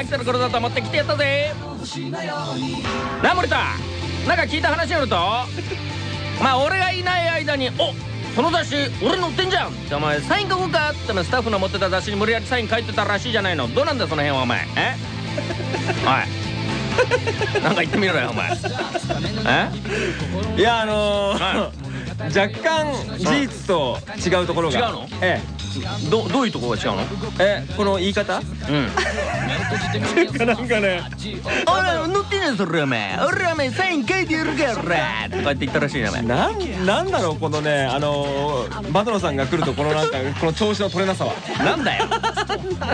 飽きてる頃だと思って来てやったぜ。なあ森田。なんか聞いた話によると まあ俺がいない間におその雑誌俺載ってんじゃん。ってお前サイン書こうか。ってスタッフの持ってた雑誌に無理やりサイン書いてたらしいじゃないの。どうなんだその辺はお前。え？おい。なんか言ってみろよお前。え？いやあの若干事実と違うところが。違うの？ええどどういうとこが違うの？ええこの言い方？うん。なんかね。俺乗ってんねんそれお前俺はお前サイン書いてやるからとか言って言ったらしいなお前。なんなんだろうこのねあのバトロさんが来るとこのなんか この調子の取れなさは。なんだよ。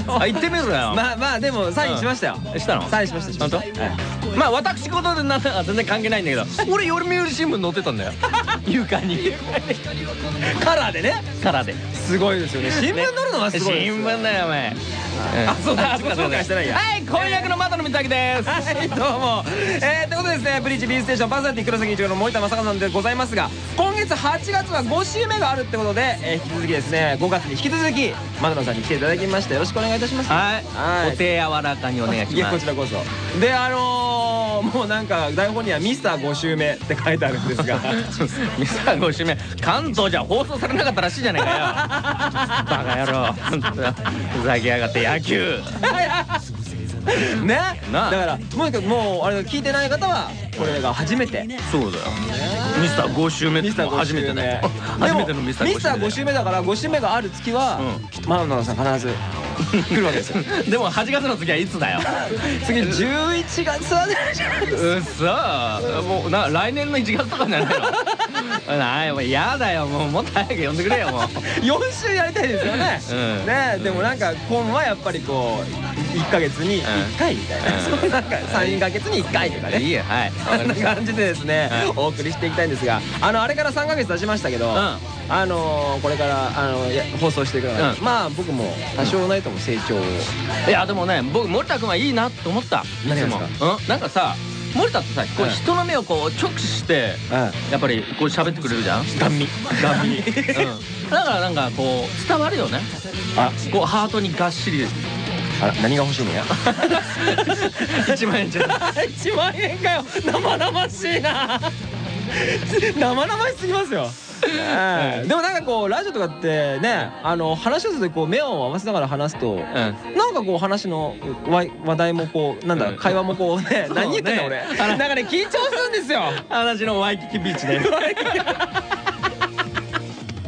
あ言ってみろよ。まあまあでもサインしましたよ。したの？サインしましたしました。本当？はい。まあ私事でなったら全然関係ないんだけど。俺読売新聞載ってたんだよ。床に。カラーでね。からで。すごいですよね新聞載るのはすごい新聞だよお前。あそうだ。自己紹介してないや。はい婚約の窓の水です。はいどうも。えー、ということでですねブリーチ B ステーションパーソナリティ黒崎一郎の森田正和さんでございますが今月8月は5週目があるってことで、えー、引き続きですね5月に引き続きマドロさんに来ていただきましてよろしくお願いいたします。はい。はい。お手柔らかにお願いしいやますこちらこそ。であのー、もうなんか台本には「ミスター5週目」って書いてあるんですが。ミスター5週目関東じゃ放送されなかったらしいじゃないかよ。バカ野郎ふざけやがって野球 ね。だからもうかもうあれ聞いてない方はこれが初めて。そうだよ。ミスター5週目ミスター5初めてだよで初めもてのミスター5週目ミスター5週目だから5週目がある月はうん。きっとマナナさん必ず来るわけですよ。でも8月の次はいつだよ。次11月はね。うっそもうな来年の1月とかじゃないの？ないもう嫌だよ。もうもっと早く呼んでくれよもう。4週やりたいですよね。うん。ねでもなんか今はやっぱりこう1ヶ月に1回みたいな。うん。そうなんか34ヶ月に1回とかね。いいよ。はい。そんな感じでですねはいお送りしていきたいんですがあのあれから3ヶ月経ちましたけどうん。あのこれからあのや放送していくのでうん。まあ僕も多少ないとも成長を。いやでもね僕森田君はいいなと思った。何がですか？うん。なんかさ森田ってさこううん。人の目をこう直視してうん。やっぱりこう喋ってくれるじゃん？ガン見ガン見 うん。だからなんかこう伝わるよね。あ。こうハートにがっしり。あら何が欲しいのや？1万円じゃん。1万円かよ。生々しいな。生々しすぎますよでもなんかこうラジオとかってねあの話をするとこう目を合わせながら話すとうん。なんかこう話の話題もこうなんだうん。会話もこうねそうね。何言ってんの俺。なんかね緊張するんですよ。話のワイキキビーチで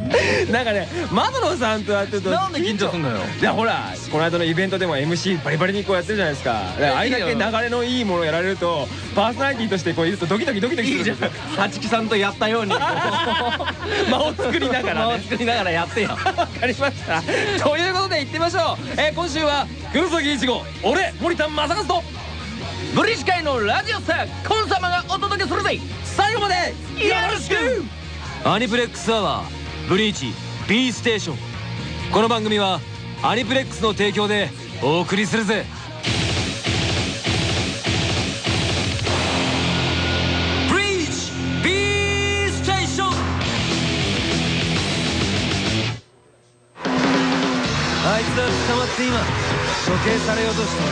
なんかねマドロさんとやってるとなんで緊張すんのよ。いやほらこの間のイベントでも MC バリバリにこうやってるじゃないですか。あれだけ流れのいいものをやられるとパーソナリティとしてこういるとドキドキドキドキするいいじゃん立木さんとやったように。間を作りながらね。間を作りながらやってよ。わかりました。ということで行ってみましょう、えー今週は黒崎一護俺森田正和とブリッジ界のラジオスターコン様がお届けするぜ。最後までよろしく。アニプレックスアワーブリーチ B ステーション。この番組はアニプレックスの提供でお送りするぜ。ブリーチ B ステーション。あいつは捕まって今処刑されようとして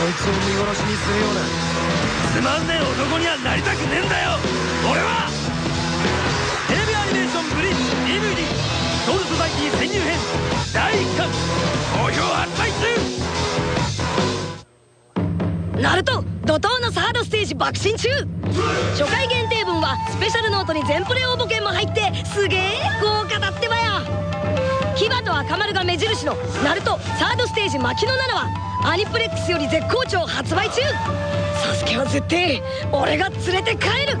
そいつを見殺しにするような。つまんねえ男にはなりたくねえんだよ俺は。怒涛のサードステージ爆心中。初回限定分はスペシャルノートに全プレ応募券も入ってすげえ豪華だってばよヒバと赤丸が目印のナルトサードステージ牧野7はアニプレックスより絶好調発売中。サスケは絶対俺が連れて帰る。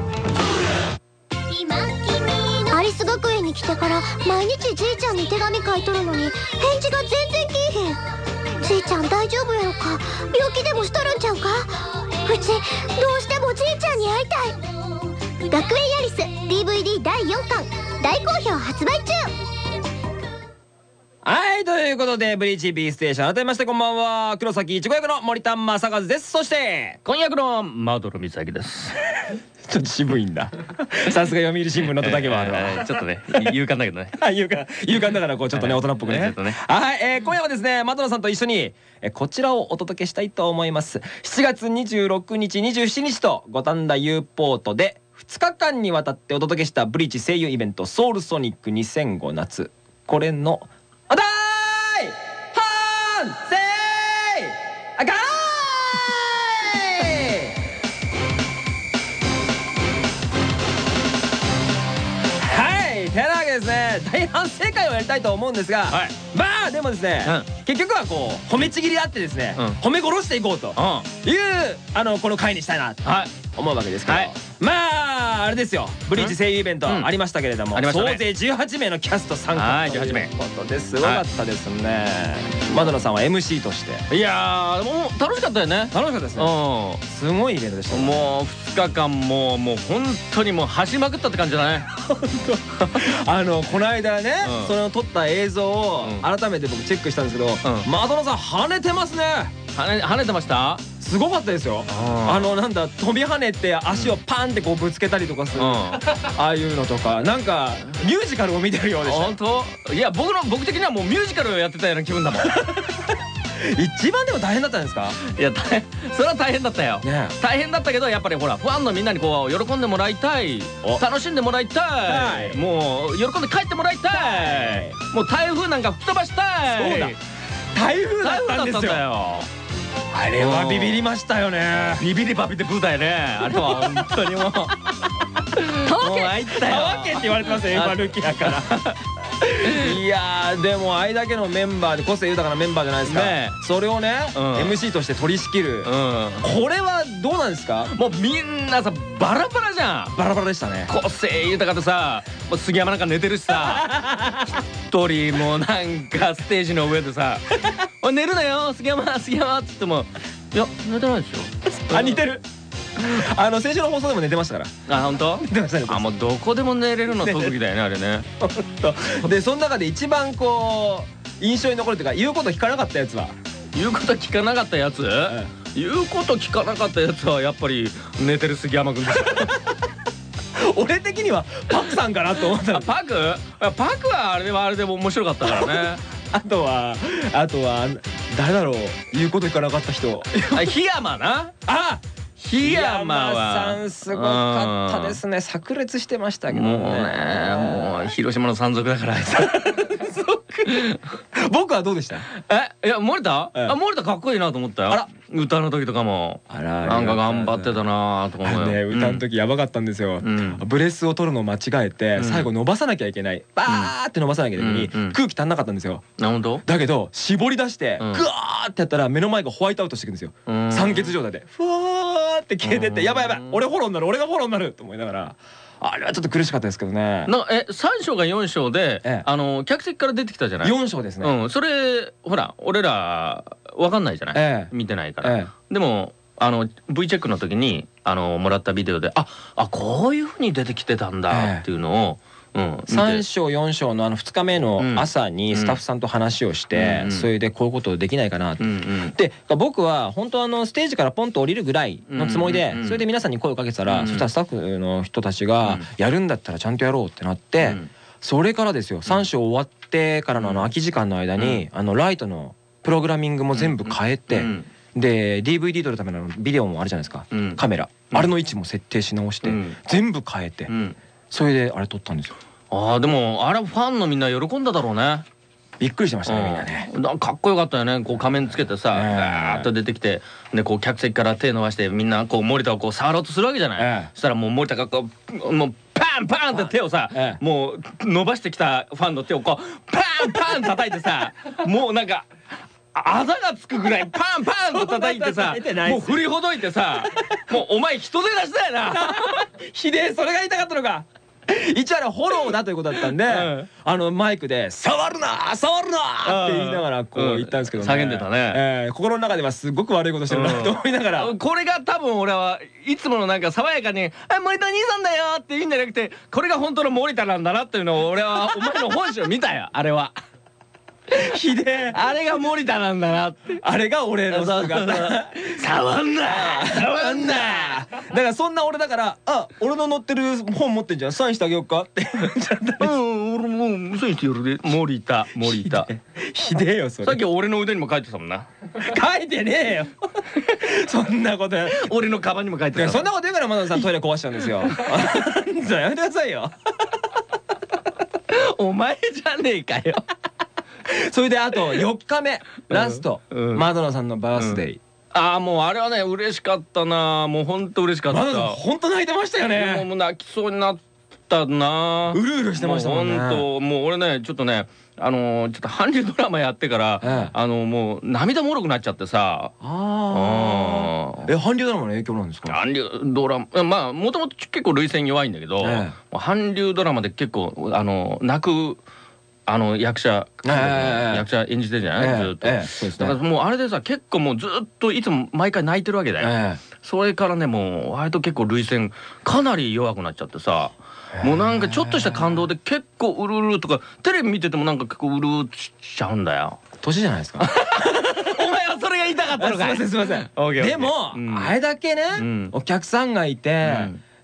アリス学園に来てから毎日じいちゃんに手紙書いとるのに返事が全然来えへん。ちいちゃん大丈夫やろか？病気でもしとるんちゃうか？うちどうしてもじいちゃんに会いたい。学園ヤリス DVD 第4巻大好評発売中。はいということでブリーチ B ステーション改めましてこんばんは。黒崎一護役の森田正和です。そして婚約のマドロミサキです。ちょっと渋いんだ。さすが読売新聞の叩けばあるわ、えーちょっとね勇敢だけどね。あ勇敢勇敢だからこうちょっとね大人っぽくね。ちょっとね。はい、えー今夜はですねマドナさんと一緒に、えーこちらをお届けしたいと思います。7月26日27日と五反田 U ポートで2日間にわたってお届けしたブリーチ声優イベントソウルソニック2005夏。これのね大反省会をやりたいと思うんですが、はい。まあでもですね、結局はこう褒めちぎりあってですね、うん。褒め殺していこうというあのこの回にしたいなとい。思うわけですけど、はい。まああれですよ。ブリーチ声優イベントうん。ありましたけれども、ね。総勢18名のキャスト参はい加とい18名。うことです。ごかったですね、マドナさんは MC として。いやーもう楽しかったよね。楽しかったですうねん。すごいイベントでしたね。もう2日間もうもう本当にもう走りまくったって感じだね。あのこの間ね、うん。その撮った映像をうん。改めて僕チェックしたんですけど、ん。マドナさん跳ねてますね。跳ね跳ねてました？すごかったですよ。ああのなんだ飛び跳ねて足をパンってこうぶつけたりとかする、うん。ああいうのとか。なんかミュージカルを見てるようでした。本当？いや僕の僕的にはもうミュージカルをやってたような気分だもん。い 一番でも大変だったんですか？や大変それは大変だったよ。ね大変だったけどやっぱりほらファンのみんなにこう喜んでもらいたい。お。楽しんでもらいたはい。いもう喜んで帰ってもらいたい。もう台風なんか吹き飛ばしたい。そうだ。台風だったんですよ。あれはビビりましたよね。ビビリバビでブーだよね。あれは本当にもう。たわけって言われてますよエヴァルキアからいやーでもあれだけのメンバーで個性豊かなメンバーじゃないですか、ねそれをね、うん。MC として取り仕切る、うこれはどうなんですか？んもうみんなさバラバラじゃん。バラバラでしたね。個性豊かでさもう杉山なんか寝てるしさ。一人もうなんかステージの上でさ「おい寝るなよ杉山杉山」っつっても「いや寝てないでしょ」あ似てる あの先週の放送でも寝てましたから。あ本当？寝てましたねあもうどこでも寝れるの特技だよねあれね。でその中で一番こう印象に残るというか言うこと聞かなかったやつは。言うこと聞かなかったやつ？言うこと聞かなかったやつはやっぱり寝てる杉山君でしょ 俺的にはパクさんかなと思ったパク？あパクはあれはあれでも面白かったからね。あとはあとは誰だろう。言うこと聞かなかった人。あ檜山な。あ檜山はさんすごかったですね。炸裂してましたけどねもう広島の山賊だから 僕はどうでした？えいや森田？ええ。あ森田かっこいいなと思ったよ。あら。歌の時とかも。あらなんか頑張ってたなと思うよ。歌の時やばかったんですよ、うん。ブレスを取るのを間違えて、うん。最後伸ばさなきゃいけない。バーって伸ばさなきゃいけないのに、空気足んなかったんですよ。な本当？だけど絞り出して、うん。グワーってやったら目の前がホワイトアウトしていくんですよ、うん。酸欠状態で。ふわーって消えてって、うん。やばいやばい。俺フォローになる俺がフォローになると思いながらあれはちょっと苦しかったですけどね。なえ三章が四章でええ。あの客席から出てきたじゃない？4章ですね、うんそれほら俺らわかんないじゃない？ええ。見てないから。えでもあの V チェックの時にあのもらったビデオでああこういうふうに出てきてたんだっていうのを、うん、見て。3章4章のあの2日目の朝にスタッフさんと話をして、うんそれでこういうことできないかな。ってうんうん。で僕は本当あのステージからポンと降りるぐらいのつもりでそれで皆さんに声をかけてたらそしたらスタッフの人たちうがん。やるんだったらちゃんとやろうってなってうん。それからですよ3章終わってからのあの空き時間の間にあのライトのプログラミングも全部変えてうん。で DVD 撮るためのビデオもあるじゃないですか。うん。カメラ。うんあれの位置も設定し直してうん。全部変えてうんそれであれ撮ったんですよ。あーでもあれファンのみんな喜んだだろうね。びっくりしてましたねみんなね。かっこよかったよね。こう仮面つけてさええ。ガーッと出てきてでこう客席から手伸ばしてみんなこう森田をこう触ろうとするわけじゃない、ええ。そしたらもう森田がこうもうパンパンって手をさ、ええ。もう伸ばしてきたファンの手をこうパンパン叩いてさ もうなんかあざがつくぐらいパンパンと叩いてさ もう振りほどいてさもうお前人手出しだよな。ひでえそれが言いたかったのか一応あれフォローだということだったんで、ん。あのマイクで「触るな触るな!」って言いながらこう言ったんですけどね、叫んでたね。えー心の中ではすごく悪いことしてるなと思いながら、これが多分俺はいつものなんか爽やかに「あ森田兄さんだよ」って言うんじゃなくてこれが本当の森田なんだなっていうのを俺はお前の本性見たよあれは。ひでえ。あれが森田なんだなって。あれが俺の姿。触んな。触んな。だからそんな俺だから「あ俺の載ってる本持ってんじゃん。サインしてあげようか」って。うん俺もうそうしてやるで森田森田ひでえよそれさっき俺の腕にも書いてたもんな書いてねえよそんなことや俺のカバンにも書いてたそんなこと言うからマドンさんトイレ壊しちゃうんですよじゃあやめてくださいよお前じゃねえかよ それであと4日目ラストうん。マドナさんのバースデーああもうあれはね嬉しかったな。もうほんと嬉しかった。本当泣いてましたよもうねもう泣きそうになったな。うるうるしてましたもんね。うほんともう俺ねちょっとねあのーちょっと韓流ドラマやってから、ええ。あのもう涙もろくなっちゃってさ。あああえ韓流ドラマの影響なんですか？韓流ドラマまあもともと結構涙腺弱いんだけど、ええ。もう韓流ドラマで結構あの泣くあの役者、ええ。役者演じてるじゃない、ええ。ずっと、だからもうあれでさ結構もうずっといつも毎回泣いてるわけだよ、えそれからねもう割と結構涙腺かなり弱くなっちゃってさもうなんかちょっとした感動で結構うるうるとかテレビ見ててもなんか結構うるうるしちゃうんだよ。え年じゃないですか。お前はそれが言いたかったすいませんすいません。でもうん。あれだけねうん。お客さんがいて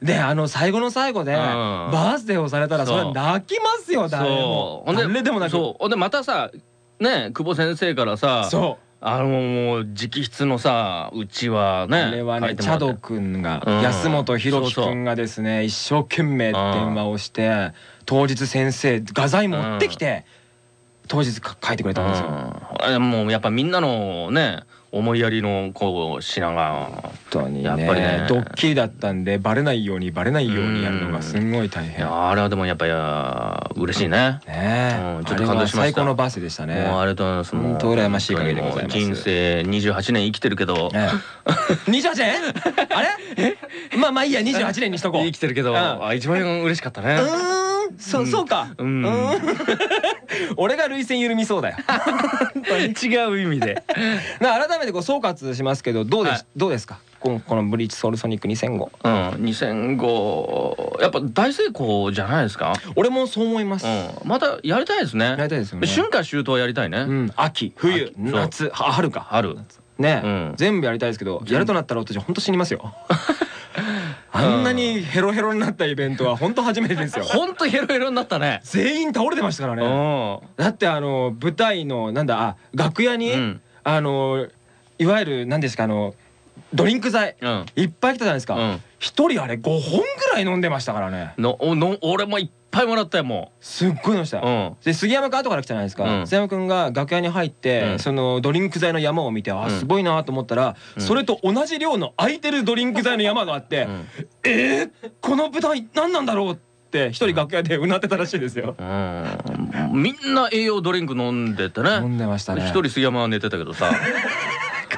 であの最後の最後でん。バースデーをされたらそれは泣きますよ誰も。んで誰でも泣く。そう。ほんでまたさね久保先生からさそう。あのもう直筆のさうちはねあれは書ねチャド君がうん。安本博樹君がですね一生懸命電話をして当日先生画材持ってきて当日か書いてくれたんですよ。うん。もうやっぱみんなのね思いやりのこう品が。本当にやっぱりね。ねドッキリだったんでバレないようにバレないようにやるのがすんごい大い変やあれはでもやっぱりあ嬉しいね。ねうんちょっと感動しました。最高のバースでしたね。もうありがとうございます。もう本当羨ましい限りでございます。人生28年生きてるけど。え。え28年？あれ？まあまあいいや28年にしとこう。生きてるけど。うん。あ一番嬉しかったね。うーんそそうか。ううん。ん 俺が涙腺緩みそうだよ。違う意味で。な改めてこう総括しますけどどうではい。すどうですか？このこのブリーチソウルソニック2005うん2005やっぱ大成功じゃないですか？俺もそう思います。やうん。またやりたいですね。りたいですよね。春夏秋冬やりたいね。うん。秋冬夏。は春か。春。ね、うん。全部やりたいですけどやるとなったら私本当死にますよあんなにヘロヘロになったイベントは本当初めてですよ。ほんとヘロヘロになったね。全員倒れてましたからうねん。だってあの舞台のなんだあ楽屋に、うん。あのいわゆる何ですかあのドリンク剤うん。いっぱい来たじゃないですか。うん。一、人あれ5本ぐらい飲んでましたからね。のおの俺もいっぱいもらったよもすっごい飲んでました。ううん。で杉山君後から来たじゃないですか、うん。杉山君が楽屋に入って、うん。そのドリンク剤の山を見てあうん。すごいなと思ったら、うん。それと同じ量の空いてるドリンク剤の山があって、うん。えー、この舞台何なんだろうって一人楽屋でうなってたらしいですよ、うん。みんな栄養ドリンク飲んでてね。飲んでましたね。一人杉山は寝てたけどさ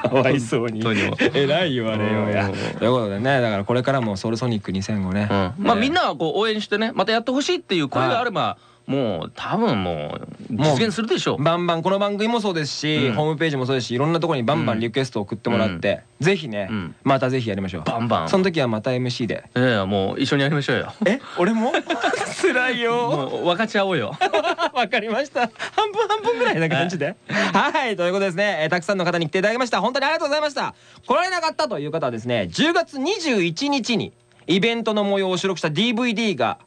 かわいそうに。本当に偉い言われようや。うんということでねだからこれからもソウルソニック2005ね、うん。まあみんななはこう応援してねまたやってほしいっていう声があればもう多分もう実現するでしょう。バンバンこの番組もそうですし、うん。ホームページもそうですしいろんなところにバンバンリクエストを送ってもらって、ぜひね、うん。またぜひやりましょう。バンバン。その時はまた MC で。ええもう一緒にやりましょうよ。え？俺も？辛いよ。もう分かち合おうよ。わかりました。半分半分ぐらいな感じで。はい。ということですね、えーたくさんの方に来ていただきました。本当にありがとうございました。来られなかったという方はですね10月21日にイベントの模様を収録した DVD が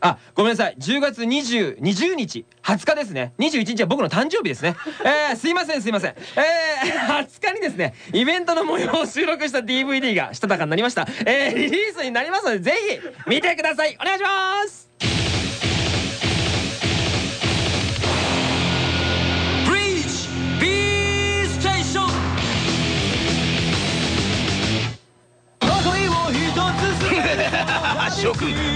あ、ごめんなさい。10月20、20日、20日ですね。21日は僕の誕生日ですね。えー、すいません、すいません。えー、20日にですね、イベントの模様を収録した DVD がしたたかになりました。えー、リリースになりますので、ぜひ、見てください。お願いします諸君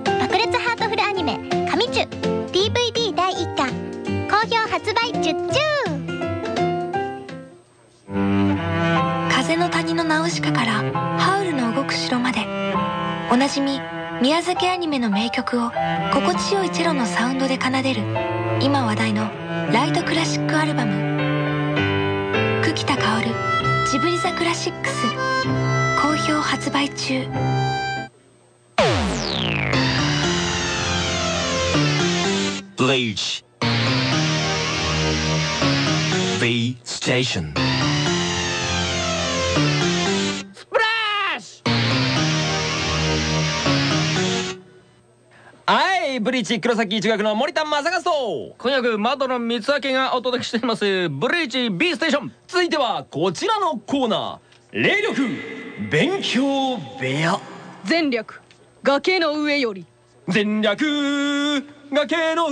ュ風の谷のナウシカからハウルの動く城まで。おなじみ宮崎アニメの名曲を心地よいチェロのサウンドで奏でる今話題のライトクラシックアルバム「久喜田薫ジブリザクラシックス」好評発売中「ブレイジ」Station. スプラッシュはいブリーチ黒崎中学の森田正和と今夜窓の光明がお届けしていますブリーチ B ステーション続いてはこちらのコーナー。霊力勉強部屋。全力崖の上より。全略崖の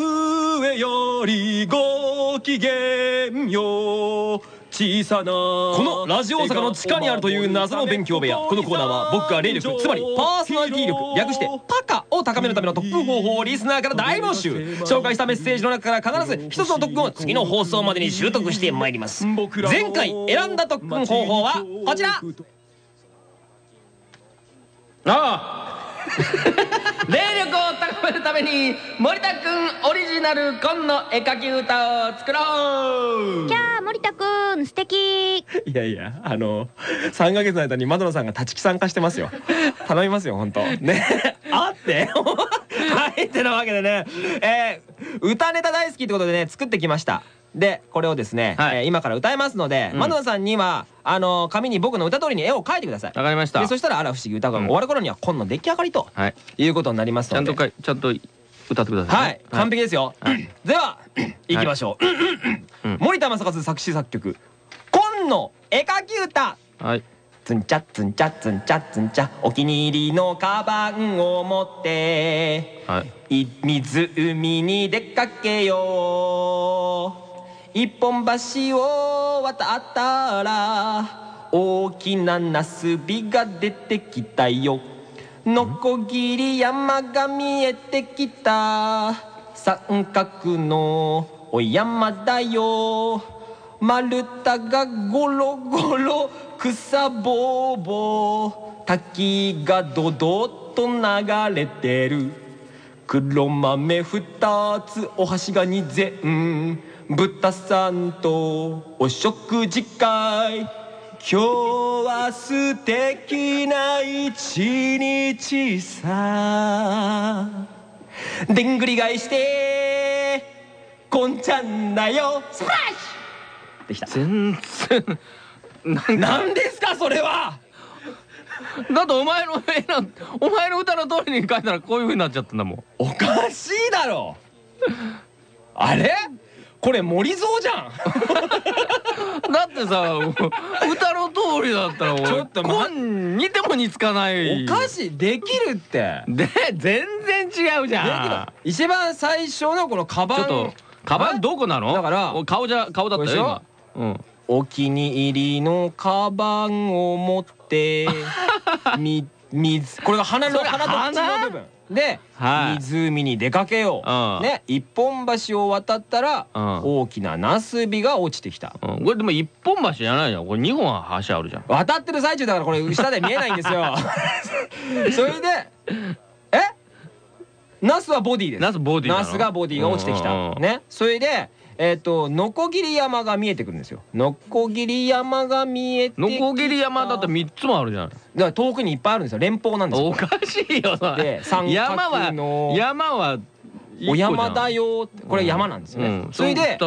上よりご機嫌よ小さなこのラジオ大阪の地下にあるという謎の勉強部屋。このコーナーは僕が霊力つまりパーソナリティ力略してパカを高めるための特訓方法をリスナーから大募集。紹介したメッセージの中から必ず一つの特訓を次の放送までに習得してまいります。前回選んだ特訓方法はこちら。ああ霊力を高めるために森田くんオリジナル紺の絵描き歌を作ろうキャー森田くん素敵。いやいやあの3ヶ月の間に窓野さんが立ち木参加してますよ。頼みますよ本当。ね。あって。はいってなわけでね。えー歌ネタ大好きってことでね作ってきましたでこれをですね、はい。えー今から歌いますので、うん。窓野さんにはあの紙に僕の歌通りに絵を描いてください。わかりました。でそしたらあら不思議歌が終わる頃には今の出来上がりとはい。いうことになりますちゃんのでとちゃんと歌ってくださいね。はい、完璧ですよ。では、行きましょう。うん。森田正和作詞作曲。今の絵描き歌。はい。つんちゃつんちゃつんちゃつんちゃ。お気に入りのカバンを持って。はい。い湖に出かけよう。一本橋を渡ったら。大きなナスビが出てきたよ。のこぎり山が見えてきた三角のお山だよ丸太がゴロゴロ草ぼうぼう滝がドドッと流れてる黒豆二つお箸が二膳豚さんとお食事会。今日は素敵な一日さ。でんぐり返して。こんちゃんだよ。スプラッシュ。できた。全然なん何ですかそれは。だってお前の絵のお前の歌の通りに書いたらこういう風になっちゃったんだもん。おかしいだろ。あれ？これ森蔵じゃん。だってさ歌の通りだったら俺ちょっとま似ても似つかない。おかしいできるって。で全然違うじゃん。一番最初のこのカバン。ちょっとカバンどこなの？だからお顔じゃ顔だったよ今。うん。お気に入りのカバンを持って み水これが鼻の鼻と口の部分で、はい。湖に出かけよう、うん。ね一本橋を渡ったら、うん。大きなナスビが落ちてきた。うん。これでも一本橋じゃないじゃん。これ二本橋あるじゃん。渡ってる最中だからこれ下で見えないんですよ。それでえ？ナスはボディです。ナスボディナスがボディが落ちてきた、ね。それでえっ、とノコギリ山が見えてくるんですよ。ノコギリ山が見えてきた。ノコギリ山だって三つもあるじゃん。だから遠くにいっぱいあるんですよ。連峰なんですよ。おかしいよそ山はの。山はお山だよって。これ山なんですよね、うん。それで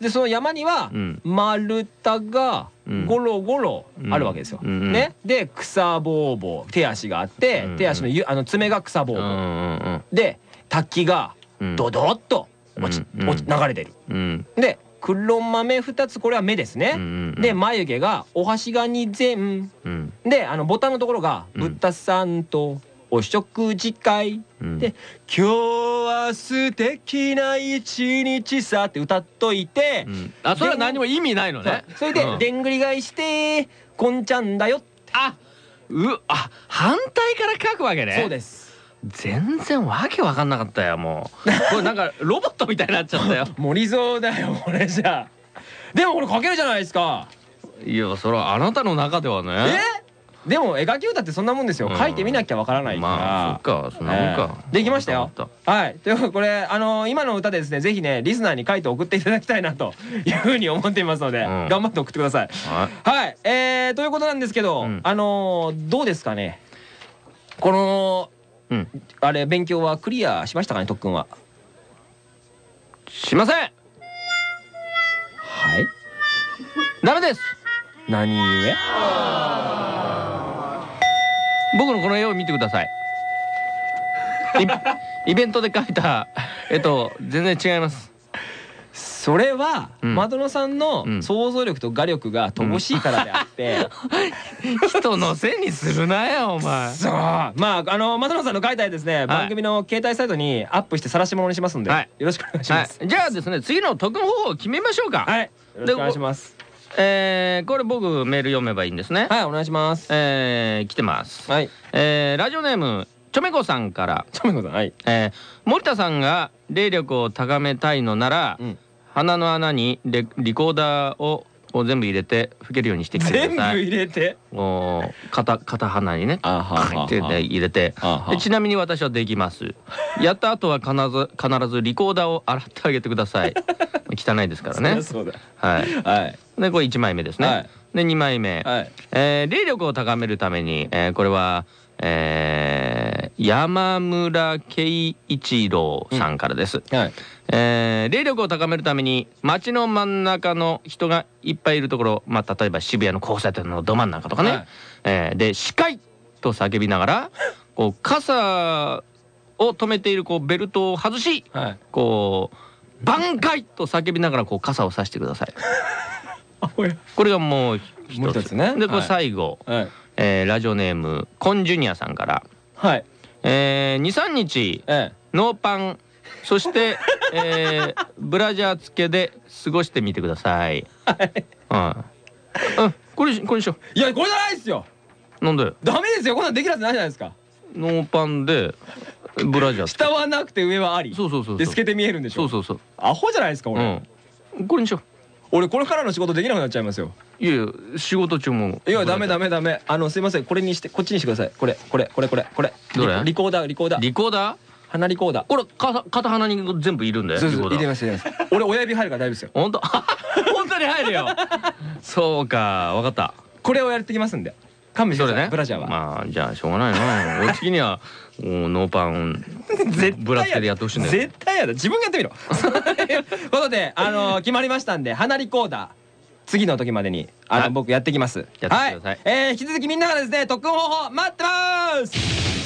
でその山にはうん。丸太がうん。ゴロゴロあるわけですよ。うん。うん。ね、で草ぼうぼう手足があって、うん。うん手足のゆあの爪が草ぼうぼう、で滝がうん。ドドッと落ち、うん落ち流れてる。うん。で黒豆二つこれは目ですね。で眉毛がお箸が二膳。うん。であのボタンのところがうん。豚さんとお食事会、うん。で「今日は素敵な一日さ」って歌っといて、うん。あそれは何も意味ないのね。それで、うん。でんぐり返して「こんちゃんだよ」あうあ反対から書くわけね。そうです全然わけわかんなかったよもう。これなんかロボットみたいになっちゃったよ。森蔵だよこれじゃ。あでもこれ書けるじゃないですか。いやそれはあなたの中ではね。え？でも絵描き歌ってそんなもんですよ。うん。書いてみなきゃわからないから。まあそっかそんなもんか。えーできましたよ。はい。ということでこれあのー今の歌でですねぜひねリスナーに書いて送っていただきたいなと。いうふうに思っていますのでうん。頑張って送ってください。はい。はい。えーということなんですけどうん。あのーどうですかね？このうん。あれ勉強はクリアしましたかね特訓は？しません！はい。ダメです！何故？僕のこの絵を見てください。イ イベントで描いた絵と全然違います。それはうん。窓野さんのうん。想像力と画力が乏しいからであって、人のせいにするなよお前。そうまああの窓野さんの書いた絵ですね、番組の携帯サイトにアップして晒し物にしますんで、はい。よろしくお願いしはます。い、じゃあですね次の特訓方法を決めましょうか。はい、よろしくお願いします。えーこれ僕メール読めばいいんですね。はい、お願いします。えー来てます、はい、えーラジオネームちょめこさんから、ちょめこさん、はい。えー森田さんが霊力を高めたいのなら、うん。鼻の穴にレリコーダーをを全部入れて吹けるようにしてきて全部ください。入れて？おー片片鼻にねあはははってね入れてちなみに私はできます やった後は必ず必ずリコーダーを洗ってあげてください 汚いですからねそうだ。はいはい。でこれ1枚目ですね、はいで2枚目、はい。えー霊力を高めるために、えーこれは、えー山村圭一郎さんからです、はい。えー霊力を高めるために街の真ん中の人がいっぱいいるところ、まあ、例えば渋谷の交差点のど真ん中とかね、はいえーで「視界!」と叫びながらこう傘を止めているこうベルトを外しはい。こう「挽回!」と叫びながらこう傘を差してください。あ、これ。がもう一つねでこれはい最後、はい。えーラジオネームコンジュニアさんから、はい。えー、23日えノーパンそして、えー、ブラジャー付けで過ごしてみてください。はい。うん、これしこれにしよえ。いや、これじゃないですよ。う。なんで？ダメですよ。こんなんできるやつないじゃないですか。ノーパンでブラジャー下はなくて上はあり。そうそうそうで透けて見えるんでしょ？そうそうそう。アホじゃないですか、俺。うん。これにしよ俺これからの仕事できなくなっちゃいますよ。う。いやいや仕事中も。いやダメダメ。メダメあのすいませんこれにしてこっちにしてくださいこれこれこれこれこれどれ？リリコーダーリコーダーリコーダー？鼻リコーダーこれ片片鼻に全部いるんだよ。そうそう入れます入れます。俺親指入るから大丈夫ですよ。本当？本当に入るよ。そうか、わかった。これをやってきますんで。勘弁してね。ブラジャーは。まあじゃあしょうがないな。俺的にはもうノーパンブラつけでやってほしいんだよ。絶対やだ。自分がやってみろ。ということであの決まりましたんで鼻リコーダー。次の時までにあの、はい僕やってきます。やってください。はい、えー、引き続きみんながですね特訓方法待ってます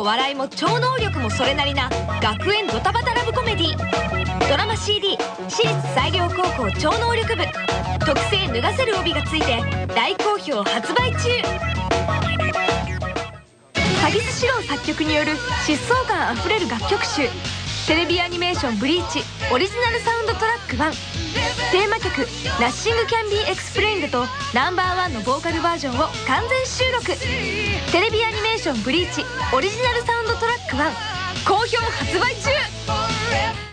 も笑いも超能力もそれなりな学園ドタバタラブコメディ。ドラマ CD 私立西陵高校超能力部。特製脱がせる帯がついて大好評発売中。鷺巣詩郎作曲による疾走感あふれる楽曲集。テレビアニメーション「ブリーチ」オリジナルサウンドトラック1テーマ曲「 Nothing Can Be Explained」と Number One のボーカルバージョンを完全収録。テレビアニメーション「ブリーチ」オリジナルサウンドトラック1好評発売中。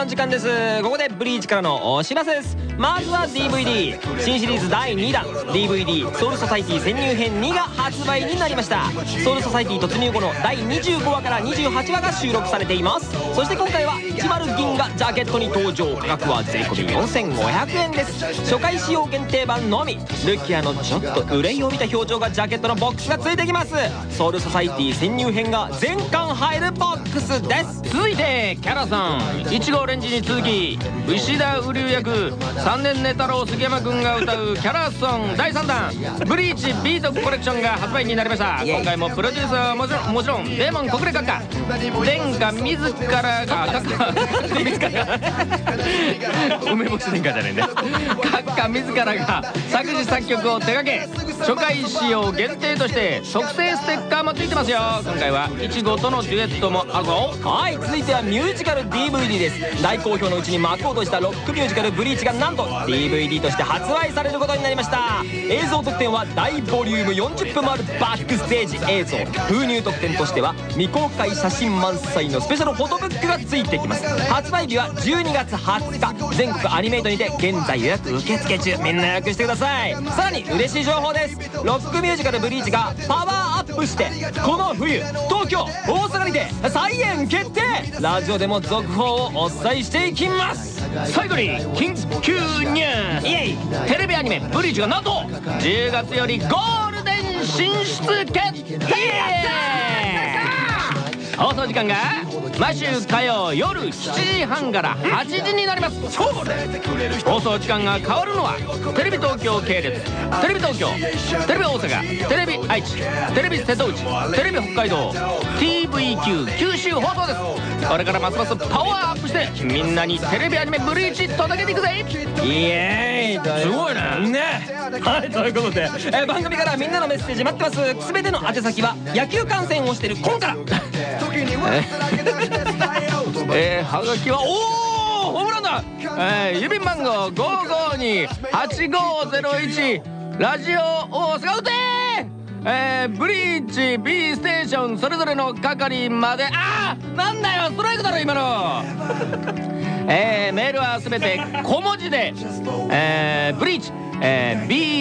の時間です。ここでブリーチからのお知らせです。まずは DVD 新シリーズ第2弾。DVD ソウルソサイティ潜入編2が発売になりました。ソウルソサイティ突入後の第25話から28話が収録されています。そして今回は10銀がジャケットに登場。価格は税込4500円です。初回仕様限定版のみ。ルキアのちょっと憂いを帯びた表情がジャケットのボックスがついてきます。ソウルソサイティ潜入編が全巻入るボックスです。続いてキャラさん。いちごオレンジに続き牛田瓜生役3年寝太郎杉山君が歌うキャラソン。第3弾「ブリーチビートコレクション」が発売になりました。今回もプロデューサーはもちろんもちろんデーモン国連閣下。殿下自らが閣下梅干し殿下じゃねえんだ閣下自らが作詞作曲を手掛け初回使用限定として特製ステッカーもついてますよ。今回はいちごとのデュエットもあるぞ。はい続いてはミュージカル DVD です。大好評のうちに幕を閉じたロックミュージカル「ブリーチ」がなんと DVD として発売されることになりました。映像特典は大ボリューム40分もあるバックステージ。映像封入特典としては未公開写真満載のスペシャルフォトブックがついてきます。発売日は12月20日。全国アニメイトにて現在予約受付中。みんな予約してください。さらに嬉しい情報です。ロックミュージカル「ブリーチ」がパワーアップしてこの冬東京大阪にて再演決定。ラジオでも続報をお伝えしていきます。最後に緊急ニュース。イエイ。テレビアニメ「ブリーチ」がなんと10月よりゴールデン進出決定。放送時間が毎週火曜夜7時半から8時になります。放送時間が変わるのはテレビ東京系列テレビ東京テレビ大阪テレビ愛知テレビ瀬戸内テレビ北海道 TVQ 九州放送です。これからますますパワーアップしてみんなにテレビアニメ「ブリーチ」届けていくぜ。イエーイ。すごいね。ね。はいということで、えー番組からみんなのメッセージ待ってます。全ての宛先は野球観戦をしてるコンから。えー、はがきはおおホームランだ、えー、郵便番号5528501ラジオ大阪打てえー、ブリーチ B ステーションそれぞれの係まで。あーなんだよストライクだろ今の。えー、メールはすべて小文字で、えー、ブリーチ、えー、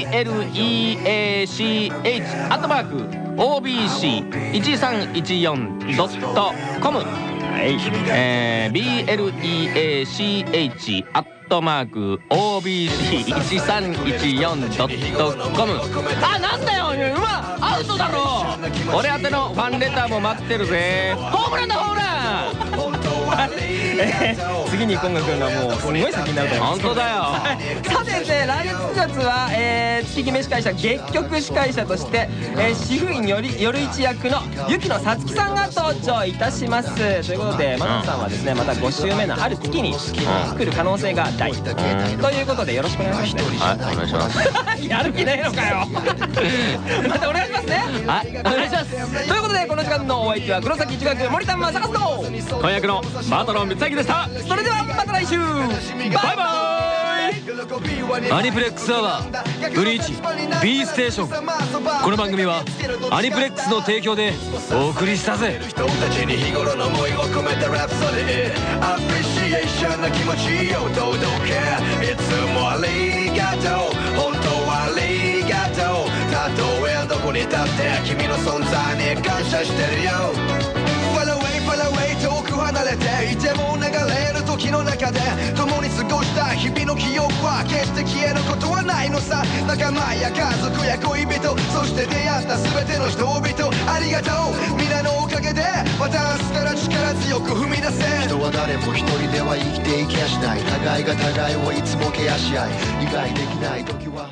BLEACH アットマーク OBC1314.com はい、えー、BLEACH アットマーク OBC1314.com あなんだようまアウトだろ俺宛てのファンレターも待ってるぜ。ホームランだホームランえ ー次に今が来るのはもうすごい先になると思います。本当だよ。さてですね来月9月は、えー、月決め司会者月局司会者として、えー、主婦員より夜一役の雪野さつきさんが登場いたします。ということでマナさんはですねまた5週目のある月に来る可能性が大。ということでよろしくお願いします。ねはいお願いします。やる気ないのかよ。またお願いしますね。はいお願いします。ということでこの時間のお相手は黒崎一学森田正和と。婚約のバトロン光明でした。それではまた来週。バイバイ。アニプレックスアワーブリーチ B ステーション。この番組はアニプレックスの提供でお送りしたぜ。人たちに日頃の思いを込めたラプソディ。アプリシエーションな気持ちを届け。いつもありがとう。本当はありがとう。たとえどこに立って君の存在に感謝してるよ。Far away, far away 離れていても流れる時の中で共に過ごした日々の記憶は決して消えることはないのさ。仲間や家族や恋人そして出会った全ての人々。ありがとう。皆のおかげでまた明日から力強く踏み出せ。人は誰も一人では生きていけやしない。互いが互いをいつもケアし合い理解できない時は